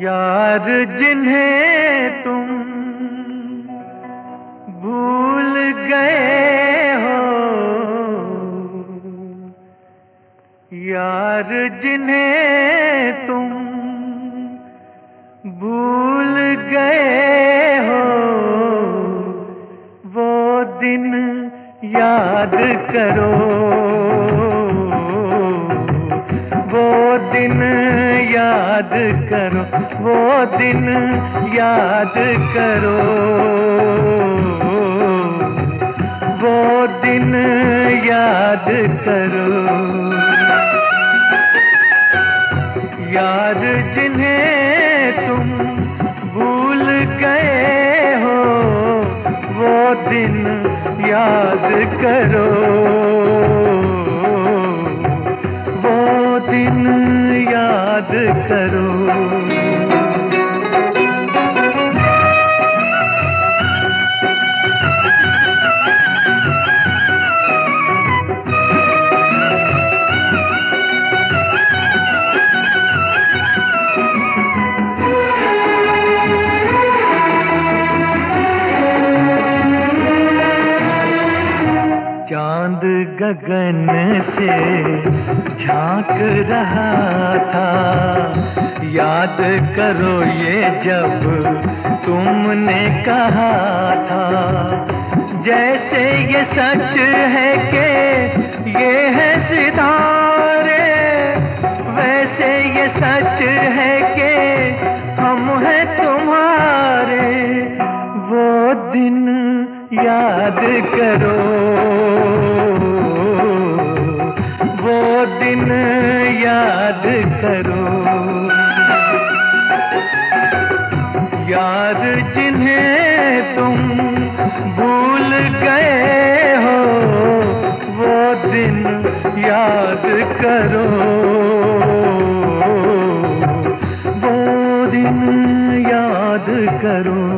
यार जिन्हें तुम भूल गए हो। यार जिन्हें तुम भूल गए हो। वो दिन याद करो। याद करो, वो दिन याद करो। वो दिन याद करो। यार जिन्हें तुम भूल गए हो, वो दिन याद करो। करो। चाँद गगन से झाँक रहा था। याद करो ये जब तुमने कहा था। जैसे ये सच है कि ये है सितारे, वैसे ये सच है कि हम हैं तुम्हारे। वो दिन याद करो। याद करो। वो दिन याद करो।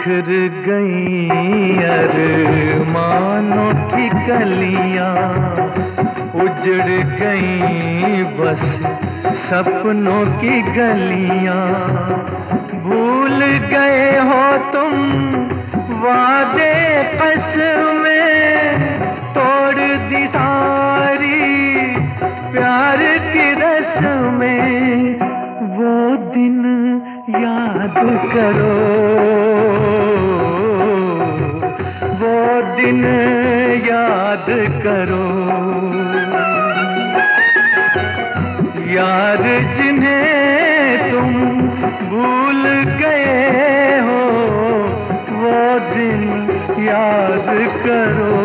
बिखर गई अरमानों की कलियाँ, उजड़ गई बस सपनों की गलियाँ। भूल गए हो तुम वादे कस में, तोड़ दी सारी प्यार की रस में। वो दिन याद करो। वो दिन याद करो। यार जिन्हें तुम भूल गए हो, वो दिन याद करो।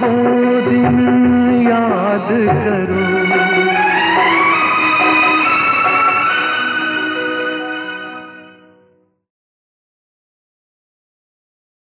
वो दिन याद करो।